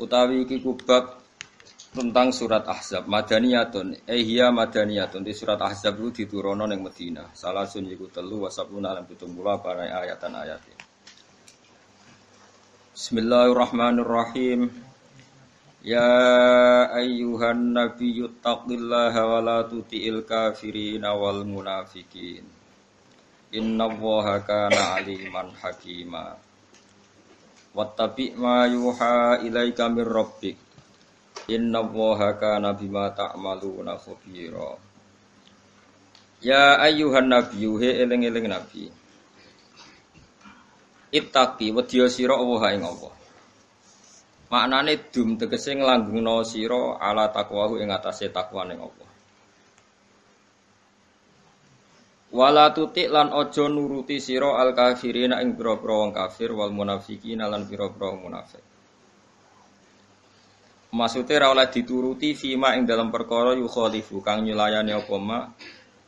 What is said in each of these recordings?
utawi iki kubab tentang surat Ahzab. Madaniyatun eh hiya madaniyatun. Di surat Ahzab itu diturunno ning Madinah salah sun iku telu wasabuna lan 70 para ayatan ayat Bismillahirrahmanirrahim. Ya ayyuhan nabiyyu taqillaha wa la tuti'il kafirin wal munafikin Innallaha kana aliman hakima Wattabi' ma yuha ilaika mir rabbik. Inna Allaha kana bima ta'maluna khabira. Ya ayyuhan nabiyyu he eling-eling nabi. Ittaqi wedya sira Allah ing Allah. Maknane dum tegese nglanggengno sira ala takwahu ing atase takwa ning Allah. Wala tutik lan ojo nuruti siro al kafirina ing pira-pira wong kafir wal munafikin lan pira-pira wong munafik. Maksudnya ra oleh dituruti fima ing dalam perkara yukhalifu kang nyulayani apa ma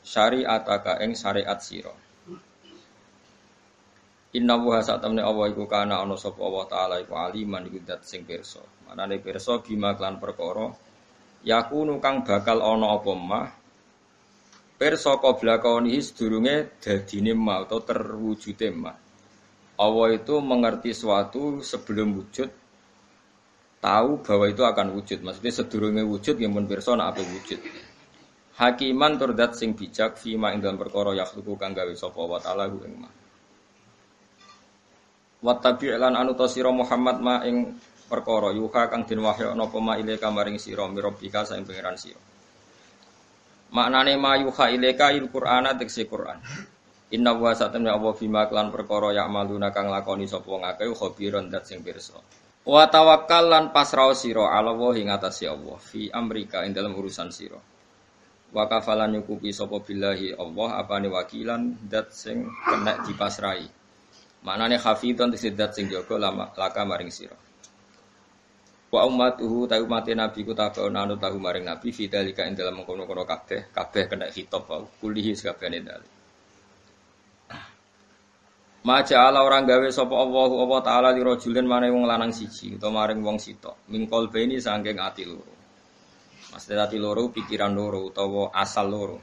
syariataka ing syariat sira. Inna wa satamne Allah iku kana ana sapa Allah taala iku aliman iku dat sing pirsa. Manane pirsa bima klan perkara yakunu kang bakal ana apa mah Perso qabla kaunihi sedurunge dadine ma atau terwujude ma. Allah itu mengerti suatu sebelum wujud tahu bahwa itu akan wujud. Maksudnya sedurunge wujud yang pun pirsa apa wujud. Hakiman turdat sing bijak fima ing dalam perkara yakhluqu kang gawe sapa wa ta'ala ing ma. Wattabi' lan anu sira Muhammad ma ing perkara yuha kang den wahyu napa ma ile kamaring sira mirobika saing pangeran sira. Maknane mayuha ilaika il Qur'ana tekse Qur'an. Inna wa satamna Allah bima klan perkara ya maluna kang lakoni sapa ngakeh khabiron dat sing pirsa. Wa tawakkal lan pasrah sira ala ing atase Allah fi amrika ing dalam urusan sira. Wa kafalan nyukupi sapa billahi Allah apane wakilan dat sing kena dipasrai. Maknane hafidhon tekse dat sing jaga laka maring sira. Wa ummatuhu ta umat nabi ku tabaun anu tahu maring nabi fidzalika ing dalam mengkono-kono kabeh kabeh kena hitop wau kulihi sakabehane dalil. Maja ala orang gawe sapa Allahu Allah taala di rajulin mane wong lanang siji utawa maring wong sitok mingkol beni saking ati loro. Maksudnya ati loro pikiran loro utawa asal loro.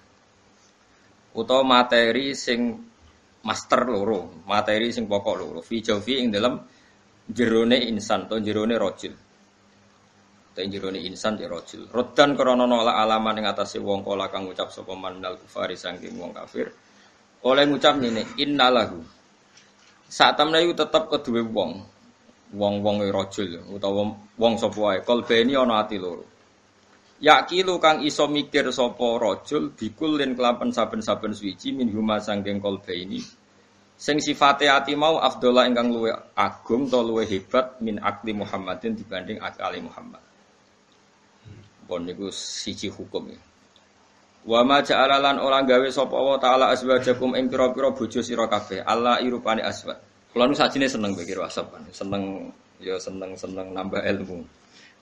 Utawa materi sing master loro, materi sing pokok loro. Fi jawfi ing dalam jerone insan atau jerone rajul. Tapi jerone insan ya rojul. Rodan krono nolak alaman yang atasnya wong kola kang ngucap sapa man minal kufari sangking wong kafir. Oleh ngucap ini innalahu. Saat temne iku tetep kedua wong. Wong-wong rojul utawa wong wae. Kolbeni ana ati loro. Yakilu kang iso mikir sapa rajul bikulin kelapan saben-saben suci min huma sangking kolbeni. Sing sifate ati mau afdola ingkang luwe agung to luwe hebat min akli Muhammadin dibanding akali Muhammad. Pon niku siji hukum ya. Wa ma ja'ala lan ora gawe sapa Allah taala azwajakum ing pira-pira bojo sira kabeh. Allah irupane aswad. Kula nu sajine seneng mikir WhatsApp. Seneng ya seneng-seneng nambah ilmu.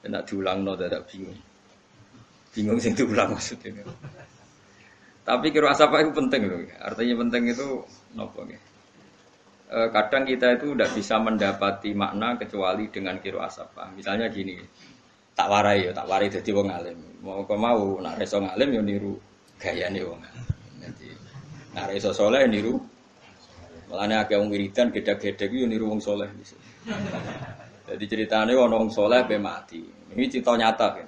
Nek diulangno dadak bingung. Bingung sing diulang maksudnya. Tapi kira asap itu penting loh. Artinya penting itu nopo ya. kadang kita itu tidak bisa mendapati makna kecuali dengan kiro asapa. Misalnya gini, tak warai ya, tak warai jadi wong alim. Mau kau mau nak reso ngalim ya niru gaya nih wong. Jadi nak reso soleh niru. Malahnya agak wong wiridan gede-gede itu ya niru wong soleh. Jadi ceritanya wong soleh be mati. Ini cerita nyata kan.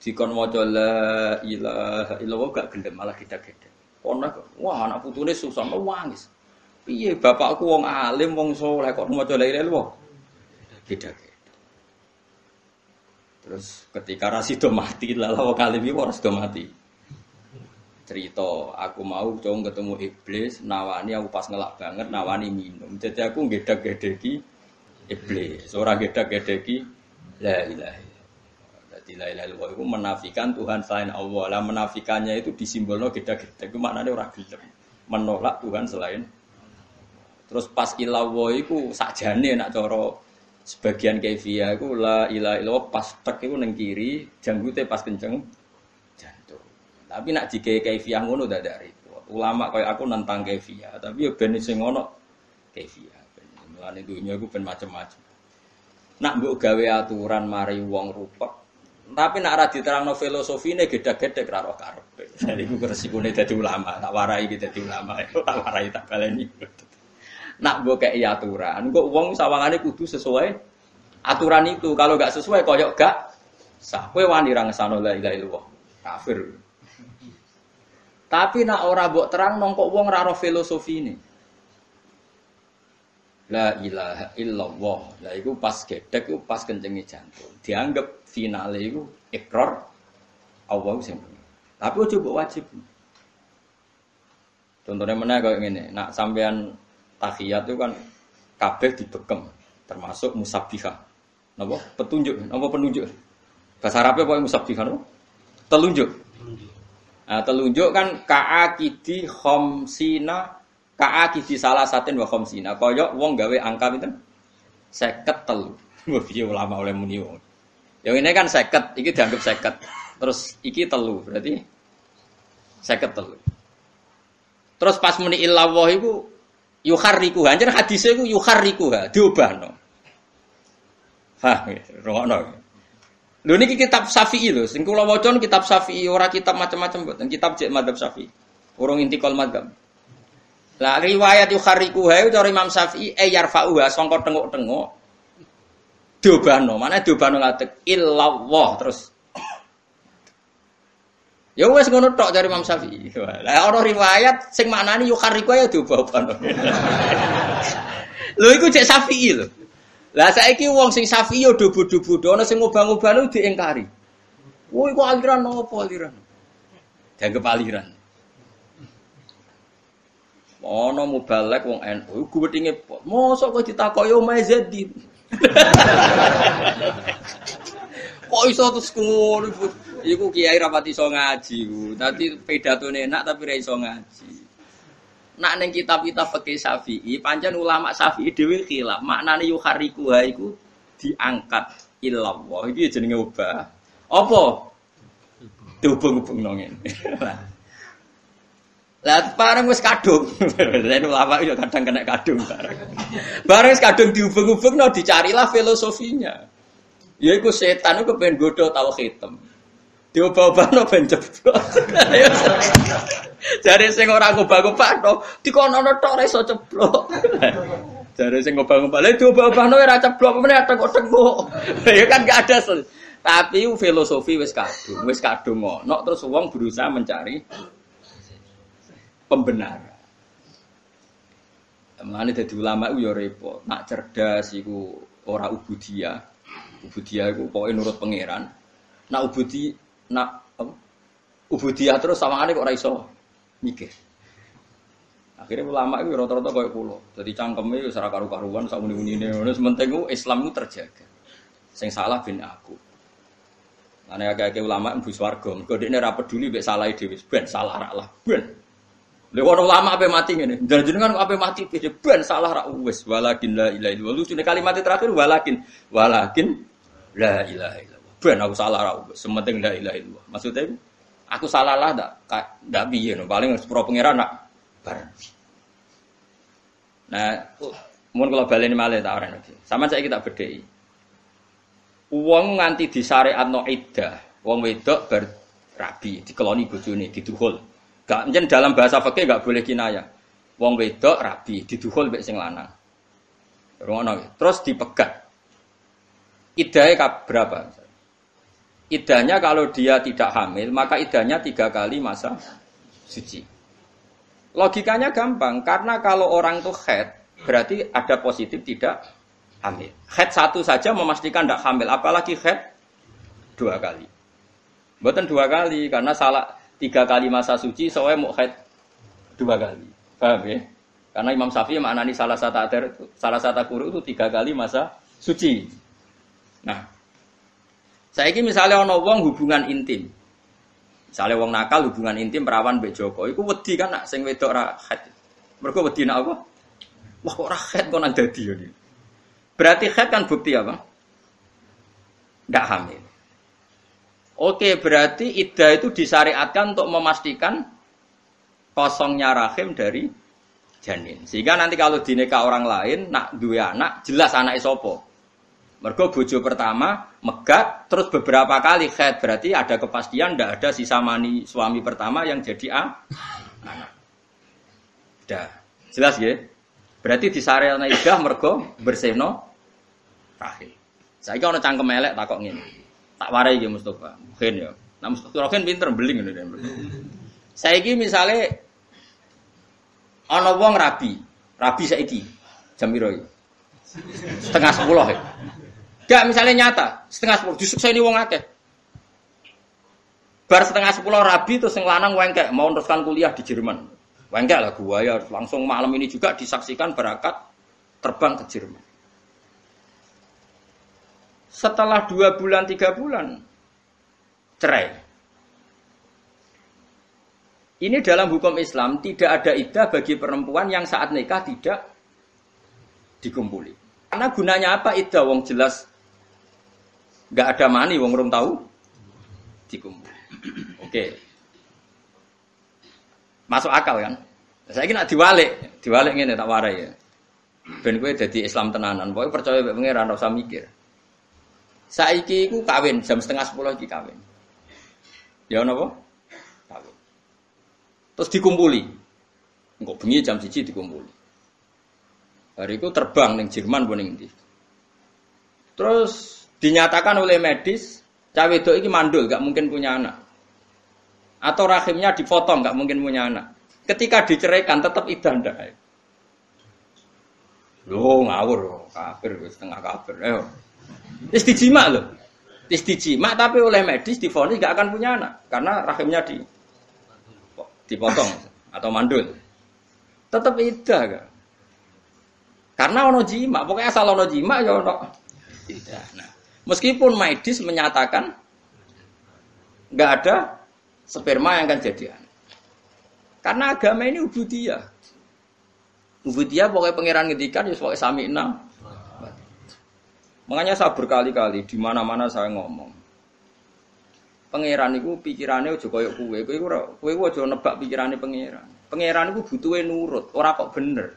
Jikon mau la ilaha illallah gak gendem malah kita gede. Kono wah anak putune susah wangis. Piye bapakku wong alim wong soleh kok mau la ilaha illallah. Beda-beda. Terus ketika Rasido mati, lalu wong alim iki ora mati. Cerita, aku mau cowok ketemu iblis, nawani aku pas ngelak banget, nawani minum. Jadi aku gedak-gedeki iblis, orang gedak-gedeki la ilaha Jadi la ilaha itu menafikan Tuhan selain Allah. Lah menafikannya itu disimbolno gedak-gedek. Itu maknanya orang gelem. Menolak Tuhan selain Terus pas ilawo itu sakjane nak coro sebagian kefia itu la ilah ilah pas tek itu neng kiri janggute pas kenceng jantung tapi nak jika kefia ngono udah dari itu ulama kayak aku nentang kefia tapi ya ben sing ngono kefia mulane dunia aku ben macam-macam nak mbok gawe aturan mari wong rupek. Tapi nak ra diterangno filosofine gedhe-gedhe ra roh karepe. Jadi iku resikone dadi ulama, tak warai iki dadi ulama, tak warai tak baleni. Nak mbok kei aturan, kok wong sawangane kudu sesuai aturan itu. Kalau gak sesuai koyok gak sah. Kowe wani ra ngesano la ilaha illallah. Kafir. Tapi nak ora mbok terang nongkok wong ra roh filosofine. La ilaha illallah. Lah iku pas gedek iku pas kencenge jantung. Dianggap finale iku ikrar Allah sing Tapi mbok wajib. Contohnya mana kayak gini, nak sampean tahiyat itu kan kabeh dibekem, termasuk musabbiha. Napa? Petunjuk, napa penunjuk? Bahasa Arabnya apa musabbiha napa? Telunjuk. Nah, telunjuk kan ka'akidi khomsina ka'akidi salah satin wa khomsina. Koyok wong gawe angka itu seket telu. Piye ulama oleh muni wong. Yang ini kan seket, iki dianggap seket. Terus iki telu, berarti seket telu. Terus pas muni illallah iku yuharriku. Anjen hadisnya iku yuharriku, diubahno. Hah, rungokno. Lho niki kitab Syafi'i lho, sing kula waca kitab Syafi'i ora kitab macam-macam mboten, kitab cek madzhab Syafi'i. Urung intikal madzhab. Lah riwayat yuharriku hae cara Imam Syafi'i e yarfa'uha sangka tenguk-tenguk diobano. Mana diobano ngatek illallah terus. Ya wes ngono tok dari Imam Syafi'i. Lah ana riwayat sing maknani yukhariku ya diobano. Lho iku cek Syafi'i lho. Lah saiki wong sing Syafi'i yo dobo-dobo, ana sing ngobang-obang diingkari. Woi iku aliran apa aliran? Dianggap aliran. Ana mubalek wong NU, gue wetinge mosok kok ditakoki omahe Zaidin. Kok iso terus ngono, Iku kiai rapati iso ngaji, Tadi pidatone enak tapi ra iso ngaji. Nak ning kitab-kitab fikih Syafi'i, pancen ulama Syafi'i dhewe khilaf. Maknane yukhariku iku diangkat illallah. Iki jenenge obah. Apa? Dihubung-hubungno ngene. Lah bareng wis kadung. Lan ulama yo kadang kena kadung bareng. Bareng wis kadung dihubung-hubungno dicarilah filosofinya. Ya iku setan iku pengen godho tau hitam. Diobah-obahno ben jeblok. Jare sing ora ngobah-ngobahno dikono tok ora iso ceblok. Jare sing ngobah-ngobah lha diobah-obahno ora ceblok meneh tengok-tengok. Ya kan gak ada tapi filosofi wis kadung, wis kadung ngono terus wong berusaha mencari pembenar. Mengenai jadi ulama itu ya repot. Nak cerdas itu ora ubudiyah. Ubudiyah itu pokoknya nurut pangeran. Nak ubudi, nak apa? Ubudiyah terus sama kok ora iso mikir. Akhirnya ulama itu rata-rata kayak pulau. Jadi cangkemnya itu secara karu-karuan, sama ini ini. Sementing itu Islam itu terjaga. Sing salah bin aku. Karena agak-agak ulama itu warga. Kalau dia rapat dulu, salah ide, ben salah lah, ben. Lha ono lama apa mati ngene. Dan jenengan apa mati ben salah ra wis walakin la ilaha illallah. Lucu kalimat terakhir walakin walakin la ilaha. Ben aku salah ra. Sementing la ilaha illallah. Maksudnya aku salah lah ndak ndak piye no. Paling sepuro pangeran nak bareng. Nah, mun kula baleni malih tak arene. Sama saya kita bedheki. Wong nganti disyariatno iddah, wong wedok ber rabi dikeloni bojone diduhul. Gak njen dalam bahasa fikih gak boleh kinaya. Wong wedok rabi diduhul mbek sing lanang. Terus dipegat. Idahnya berapa? Idahnya kalau dia tidak hamil, maka idahnya tiga kali masa suci. Logikanya gampang, karena kalau orang itu head, berarti ada positif tidak hamil. Head satu saja memastikan tidak hamil, apalagi head dua kali. Bukan dua kali, karena salah tiga kali masa suci, soalnya mau haid dua kali. Paham ya? Karena Imam Syafi'i maknani salah satu salah satu kuru itu tiga kali masa suci. Nah, saya ini misalnya ono wong hubungan intim, misalnya wong nakal hubungan intim perawan Mbak Joko, itu wedi kan nak sing wedok ra haid. Mereka wedi nak apa? Wah kok ra kok nang dadi ya Berarti haid kan bukti apa? Tidak hamil. Oke, berarti iddah itu disyariatkan untuk memastikan kosongnya rahim dari janin. Sehingga nanti kalau dineka orang lain, nak dua anak, jelas anak isopo. Mergo bojo pertama megat terus beberapa kali khed berarti ada kepastian ndak ada sisa mani suami pertama yang jadi a anak. Dah. Jelas ya? Berarti di sarel idah mergo bersihno rahim. Saiki ana cangkem elek takok ngene. Tak warai ya Mustofa. Mungkin ya. Nah Mustofa kan pinter beling ngene. Saiki misale ana wong rabi, rabi saiki jam piro Setengah sepuluh ya. Gak misalnya nyata, setengah sepuluh, ini wong akeh. Bar setengah sepuluh rabi terus yang lanang wengkek mau teruskan kuliah di Jerman. Wengkek lah gua ya langsung malam ini juga disaksikan berakat terbang ke Jerman. Setelah dua bulan tiga bulan cerai. Ini dalam hukum Islam tidak ada idah bagi perempuan yang saat nikah tidak dikumpuli. Karena gunanya apa idah wong jelas nggak ada mani wong rum tahu dikumpul. Oke. Masuk akal kan? Saya kira diwalik, diwalik ini tak warai ya. Ben gue jadi Islam tenanan, pokoknya percaya mbek pangeran ora usah mikir. Saiki ku kawin jam setengah sepuluh iki kawin. Ya napa? Kawin. Terus dikumpuli. Engkau bengi jam siji dikumpuli. Hari itu terbang ning Jerman pun Terus dinyatakan oleh medis cawe itu ini mandul, gak mungkin punya anak. Atau rahimnya dipotong, gak mungkin punya anak. Ketika diceraikan tetap idah ndak. Lo ngawur, kafir, setengah kafir. Ayo. Terus dijima loh. Terus tapi oleh medis difonis gak akan punya anak karena rahimnya di dipotong atau mandul. Tetap idah gak. Karena ono jima, pokoknya asal ono jima ya ono tidak. Nah, Meskipun medis menyatakan nggak ada sperma yang akan jadi Karena agama ini ubudiyah. Ubudiyah pokoknya pangeran ngedikan ya pokoknya sami enam. Makanya saya berkali-kali di mana-mana saya ngomong. Pangeran itu pikirannya aja koyok kue, kue kue kue nebak pikirannya pangeran. Pangeran itu butuhnya nurut, orang kok bener.